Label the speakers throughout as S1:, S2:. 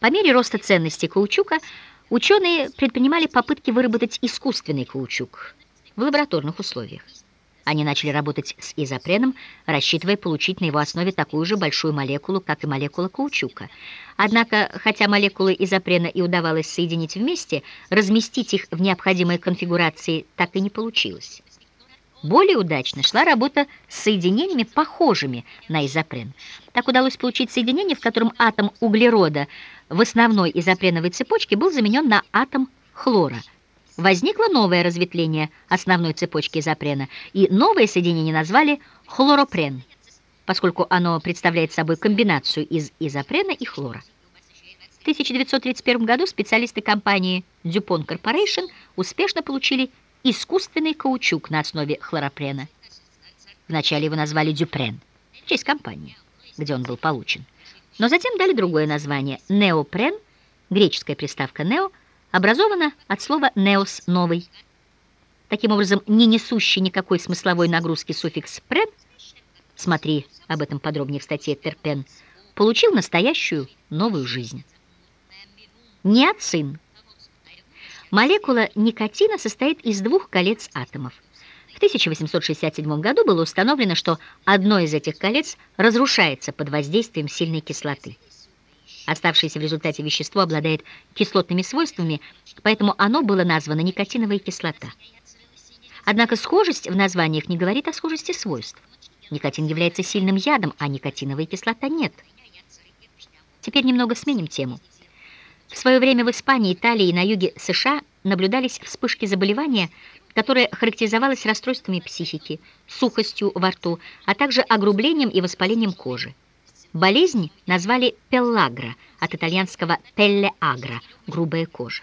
S1: По мере роста ценности каучука ученые предпринимали попытки выработать искусственный каучук в лабораторных условиях. Они начали работать с изопреном, рассчитывая получить на его основе такую же большую молекулу, как и молекула каучука. Однако, хотя молекулы изопрена и удавалось соединить вместе, разместить их в необходимой конфигурации так и не получилось. Более удачно шла работа с соединениями, похожими на изопрен. Так удалось получить соединение, в котором атом углерода в основной изопреновой цепочке был заменен на атом хлора – возникло новое разветвление основной цепочки изопрена, и новое соединение назвали хлоропрен, поскольку оно представляет собой комбинацию из изопрена и хлора. В 1931 году специалисты компании DuPont Corporation успешно получили искусственный каучук на основе хлоропрена. Вначале его назвали Дюпрен, в честь компании, где он был получен. Но затем дали другое название – неопрен, греческая приставка «нео», образована от слова «неос» — «новый». Таким образом, не несущий никакой смысловой нагрузки суффикс «прен» смотри об этом подробнее в статье Терпен, получил настоящую новую жизнь. Неоцин. Молекула никотина состоит из двух колец атомов. В 1867 году было установлено, что одно из этих колец разрушается под воздействием сильной кислоты. Оставшееся в результате вещество обладает кислотными свойствами, поэтому оно было названо никотиновая кислота. Однако схожесть в названиях не говорит о схожести свойств. Никотин является сильным ядом, а никотиновая кислота нет. Теперь немного сменим тему. Свое время в Испании, Италии и на юге США наблюдались вспышки заболевания, которое характеризовалось расстройствами психики, сухостью во рту, а также огрублением и воспалением кожи. Болезнь назвали пеллагра, от итальянского пелле-агра – грубая кожа.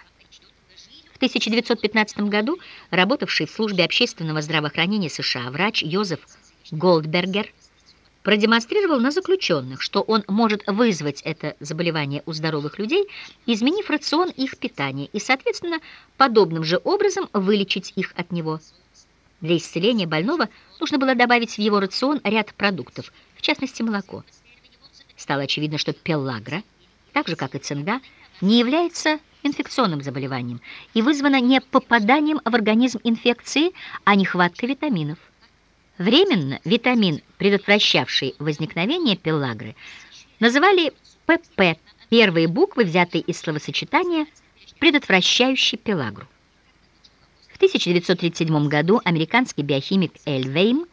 S1: В 1915 году работавший в службе общественного здравоохранения США врач Йозеф Голдбергер продемонстрировал на заключенных, что он может вызвать это заболевание у здоровых людей, изменив рацион их питания и, соответственно, подобным же образом вылечить их от него. Для исцеления больного нужно было добавить в его рацион ряд продуктов, в частности молоко. Стало очевидно, что пеллагра, так же как и цинга, не является инфекционным заболеванием и вызвана не попаданием в организм инфекции, а нехваткой витаминов. Временно витамин, предотвращавший возникновение пеллагры, называли ПП, первые буквы, взятые из словосочетания «предотвращающий пелагру». В 1937 году американский биохимик Эльвейм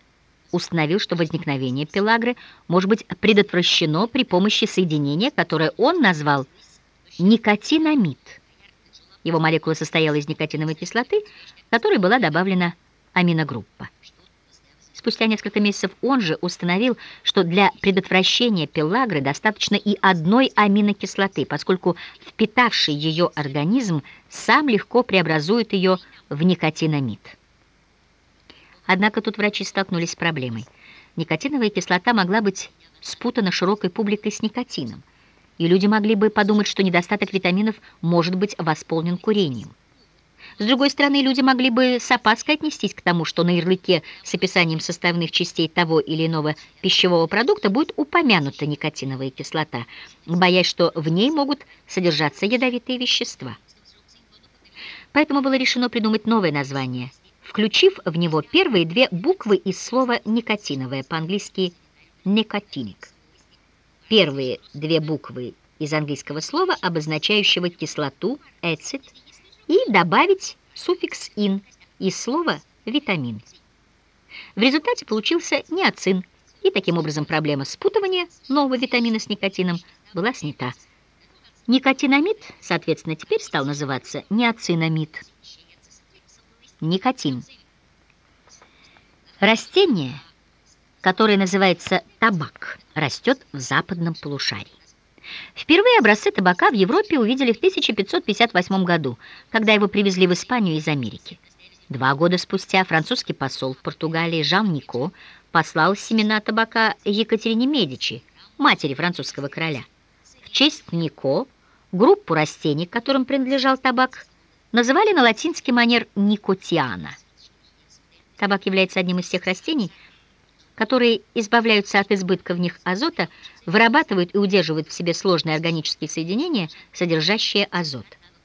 S1: установил, что возникновение пелагры может быть предотвращено при помощи соединения, которое он назвал никотинамид. Его молекула состояла из никотиновой кислоты, в которой была добавлена аминогруппа. Спустя несколько месяцев он же установил, что для предотвращения пелагры достаточно и одной аминокислоты, поскольку впитавший ее организм сам легко преобразует ее в никотинамид. Однако тут врачи столкнулись с проблемой. Никотиновая кислота могла быть спутана широкой публикой с никотином, и люди могли бы подумать, что недостаток витаминов может быть восполнен курением. С другой стороны, люди могли бы с опаской отнестись к тому, что на ярлыке с описанием составных частей того или иного пищевого продукта будет упомянута никотиновая кислота, боясь, что в ней могут содержаться ядовитые вещества. Поэтому было решено придумать новое название – включив в него первые две буквы из слова «никотиновое», по-английски «никотиник». Первые две буквы из английского слова, обозначающего кислоту, «эцид», и добавить суффикс «ин» из слова «витамин». В результате получился неоцин, и таким образом проблема спутывания нового витамина с никотином была снята. Никотинамид, соответственно, теперь стал называться неоцинамид. Никотин. Растение, которое называется табак, растет в западном полушарии. Впервые образцы табака в Европе увидели в 1558 году, когда его привезли в Испанию из Америки. Два года спустя французский посол в Португалии Жан Нико послал семена табака Екатерине Медичи, матери французского короля. В честь Нико группу растений, которым принадлежал табак, называли на латинский манер никотиана. Табак является одним из тех растений, которые избавляются от избытка в них азота, вырабатывают и удерживают в себе сложные органические соединения, содержащие азот.